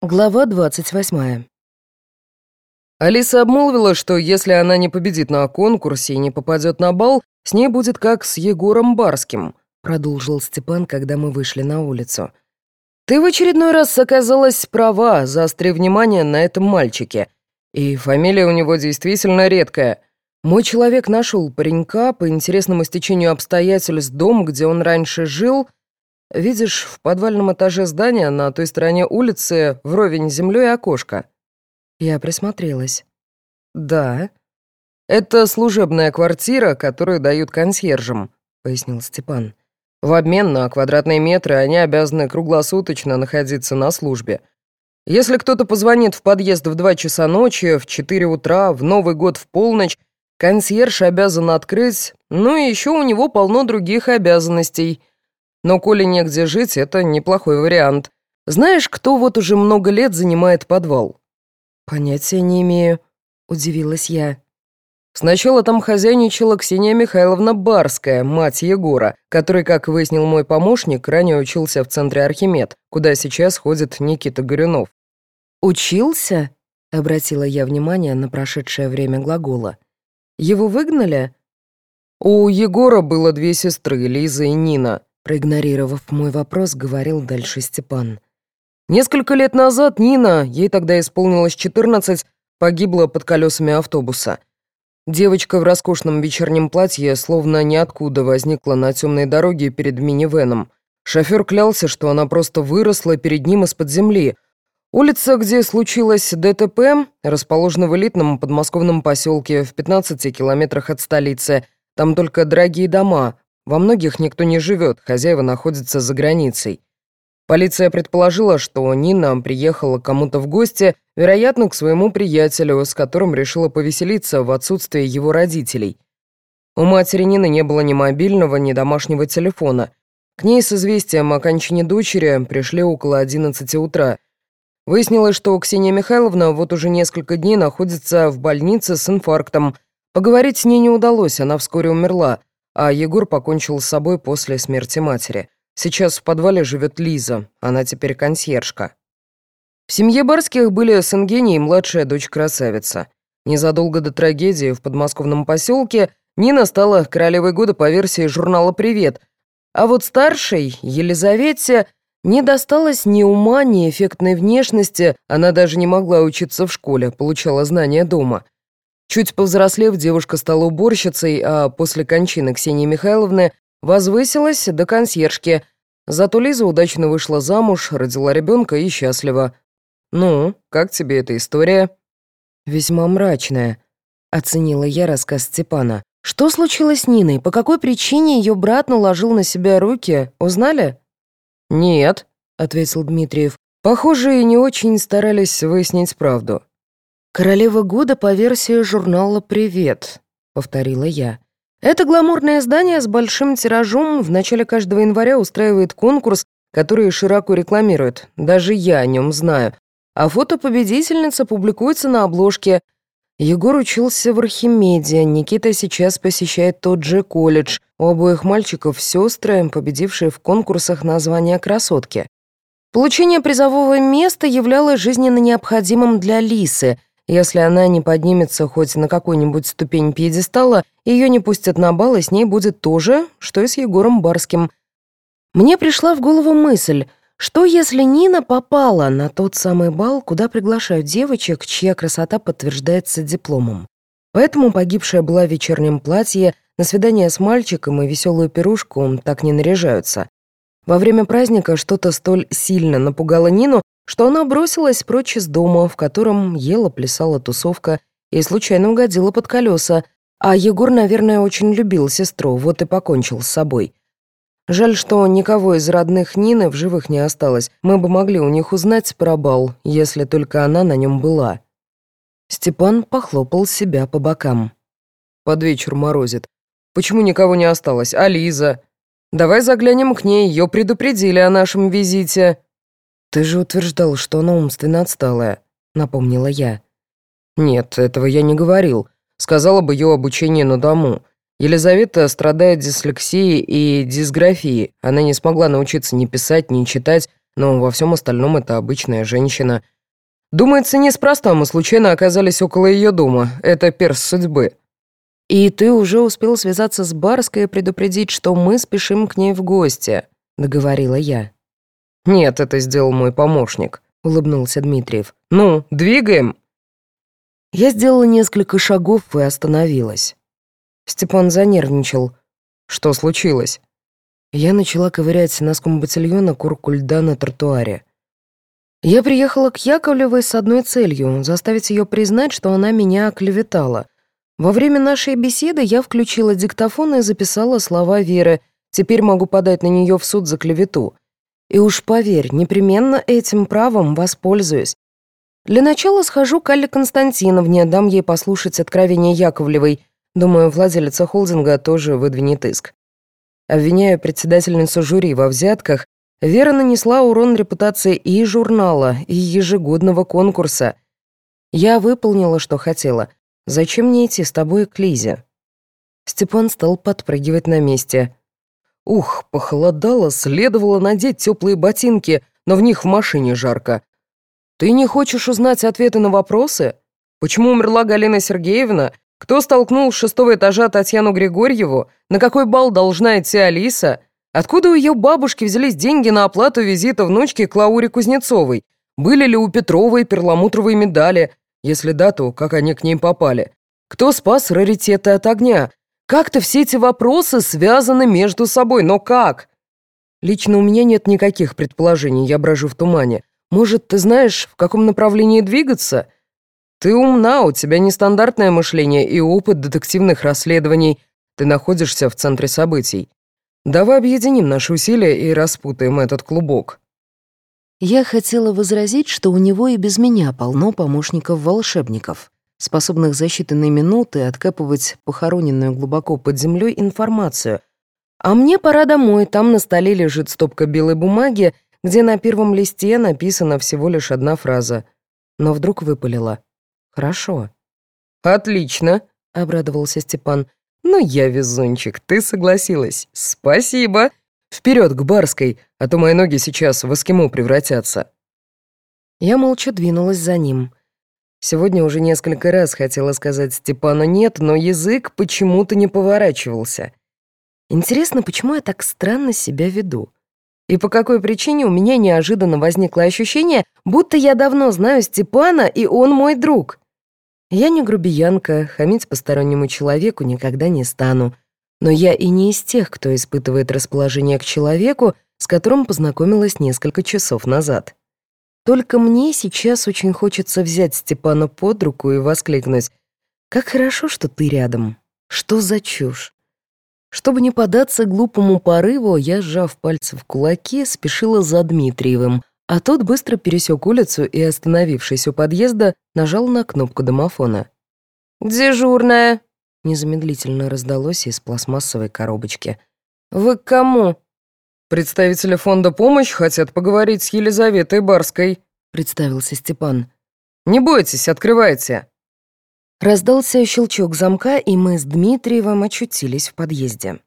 Глава 28. Алиса обмолвила, что если она не победит на конкурсе и не попадет на бал, с ней будет как с Егором Барским, продолжил Степан, когда мы вышли на улицу. Ты в очередной раз оказалась права, заостри внимание на этом мальчике. И фамилия у него действительно редкая. Мой человек нашел паренька по интересному стечению обстоятельств дом, где он раньше жил — Видишь, в подвальном этаже здания на той стороне улицы вровень с землей окошко». Я присмотрелась. «Да. Это служебная квартира, которую дают консьержам», — пояснил Степан. «В обмен на квадратные метры они обязаны круглосуточно находиться на службе. Если кто-то позвонит в подъезд в 2 часа ночи, в 4 утра, в Новый год в полночь, консьерж обязан открыть, ну и еще у него полно других обязанностей — но коли негде жить, это неплохой вариант. Знаешь, кто вот уже много лет занимает подвал?» «Понятия не имею», — удивилась я. Сначала там хозяйничала Ксения Михайловна Барская, мать Егора, который, как выяснил мой помощник, ранее учился в центре Архимед, куда сейчас ходит Никита Горюнов. «Учился?» — обратила я внимание на прошедшее время глагола. «Его выгнали?» «У Егора было две сестры, Лиза и Нина. Проигнорировав мой вопрос, говорил дальше Степан. Несколько лет назад Нина, ей тогда исполнилось 14, погибла под колесами автобуса. Девочка в роскошном вечернем платье словно ниоткуда возникла на темной дороге перед минивеном. Шофер клялся, что она просто выросла перед ним из-под земли. Улица, где случилось ДТП, расположена в элитном подмосковном поселке в 15 километрах от столицы. Там только дорогие дома, во многих никто не живет, хозяева находятся за границей. Полиция предположила, что Нина приехала кому-то в гости, вероятно, к своему приятелю, с которым решила повеселиться в отсутствие его родителей. У матери Нины не было ни мобильного, ни домашнего телефона. К ней с известием о кончине дочери пришли около 11 утра. Выяснилось, что Ксения Михайловна вот уже несколько дней находится в больнице с инфарктом. Поговорить с ней не удалось, она вскоре умерла а Егор покончил с собой после смерти матери. Сейчас в подвале живет Лиза, она теперь консьержка. В семье Барских были сын Гений и младшая дочь красавица. Незадолго до трагедии в подмосковном поселке Нина стала королевой года по версии журнала «Привет», а вот старшей, Елизавете, не досталось ни ума, ни эффектной внешности, она даже не могла учиться в школе, получала знания дома – Чуть повзрослев, девушка стала уборщицей, а после кончины Ксении Михайловны возвысилась до консьержки. Зато Лиза удачно вышла замуж, родила ребенка и счастлива. «Ну, как тебе эта история?» «Весьма мрачная», — оценила я рассказ Степана. «Что случилось с Ниной? По какой причине ее брат наложил на себя руки? Узнали?» «Нет», — ответил Дмитриев. «Похоже, и не очень старались выяснить правду. «Королева года по версии журнала «Привет», — повторила я. Это гламурное издание с большим тиражом в начале каждого января устраивает конкурс, который широко рекламирует. Даже я о нем знаю. А фото победительницы публикуется на обложке. Егор учился в Архимеде, Никита сейчас посещает тот же колледж. У обоих мальчиков сестры, победившие в конкурсах на звание красотки. Получение призового места являлось жизненно необходимым для Лисы — если она не поднимется хоть на какую-нибудь ступень пьедестала, ее не пустят на бал, и с ней будет то же, что и с Егором Барским. Мне пришла в голову мысль, что если Нина попала на тот самый бал, куда приглашают девочек, чья красота подтверждается дипломом. Поэтому погибшая была в вечернем платье, на свидание с мальчиком и веселую пирушку так не наряжаются. Во время праздника что-то столь сильно напугало Нину, что она бросилась прочь из дома, в котором ела, плясала тусовка и случайно угодила под колеса, а Егор, наверное, очень любил сестру, вот и покончил с собой. Жаль, что никого из родных Нины в живых не осталось. Мы бы могли у них узнать про бал, если только она на нем была. Степан похлопал себя по бокам. Под вечер морозит. Почему никого не осталось? А Лиза? Давай заглянем к ней, ее предупредили о нашем визите. «Ты же утверждал, что она умственно отсталая», — напомнила я. «Нет, этого я не говорил. Сказала бы ее обучение на дому. Елизавета страдает дислексией и дисграфией. Она не смогла научиться ни писать, ни читать, но во всем остальном это обычная женщина. Думается, неспроста мы случайно оказались около ее дома. Это перс судьбы. «И ты уже успел связаться с Барской и предупредить, что мы спешим к ней в гости», — договорила я. «Нет, это сделал мой помощник», — улыбнулся Дмитриев. «Ну, двигаем?» Я сделала несколько шагов и остановилась. Степан занервничал. «Что случилось?» Я начала ковырять носком ботильона курку льда на тротуаре. Я приехала к Яковлевой с одной целью — заставить ее признать, что она меня оклеветала — во время нашей беседы я включила диктофон и записала слова Веры. Теперь могу подать на нее в суд за клевету. И уж поверь, непременно этим правом воспользуюсь. Для начала схожу к Алле Константиновне, дам ей послушать откровение Яковлевой. Думаю, владелица холдинга тоже выдвинет иск. Обвиняя председательницу жюри во взятках, Вера нанесла урон репутации и журнала, и ежегодного конкурса. Я выполнила, что хотела — Зачем мне идти с тобой к Лизе?» Степан стал подпрыгивать на месте. «Ух, похолодало, следовало надеть теплые ботинки, но в них в машине жарко. Ты не хочешь узнать ответы на вопросы? Почему умерла Галина Сергеевна? Кто столкнул с шестого этажа Татьяну Григорьеву? На какой бал должна идти Алиса? Откуда у ее бабушки взялись деньги на оплату визита внучки к Лауре Кузнецовой? Были ли у Петровой перламутровые медали? Если да, то как они к ней попали? Кто спас раритеты от огня? Как-то все эти вопросы связаны между собой, но как? Лично у меня нет никаких предположений, я брожу в тумане. Может, ты знаешь, в каком направлении двигаться? Ты умна, у тебя нестандартное мышление и опыт детективных расследований. Ты находишься в центре событий. Давай объединим наши усилия и распутаем этот клубок. Я хотела возразить, что у него и без меня полно помощников-волшебников, способных за считанные минуты откапывать похороненную глубоко под землей информацию. А мне пора домой, там на столе лежит стопка белой бумаги, где на первом листе написана всего лишь одна фраза. Но вдруг выпалила. «Хорошо». «Отлично», — обрадовался Степан. «Ну я везунчик, ты согласилась. Спасибо. Вперед к Барской, а то мои ноги сейчас в эскимо превратятся». Я молча двинулась за ним. Сегодня уже несколько раз хотела сказать Степану «нет», но язык почему-то не поворачивался. Интересно, почему я так странно себя веду? И по какой причине у меня неожиданно возникло ощущение, будто я давно знаю Степана, и он мой друг. Я не грубиянка, хамить постороннему человеку никогда не стану. Но я и не из тех, кто испытывает расположение к человеку, с которым познакомилась несколько часов назад. Только мне сейчас очень хочется взять Степана под руку и воскликнуть «Как хорошо, что ты рядом! Что за чушь!» Чтобы не податься глупому порыву, я, сжав пальцы в кулаки, спешила за Дмитриевым, а тот быстро пересек улицу и, остановившись у подъезда, нажал на кнопку домофона. «Дежурная!» незамедлительно раздалось из пластмассовой коробочки. «Вы к кому?» «Представители фонда «Помощь» хотят поговорить с Елизаветой Барской», — представился Степан. «Не бойтесь, открывайте». Раздался щелчок замка, и мы с Дмитриевым очутились в подъезде.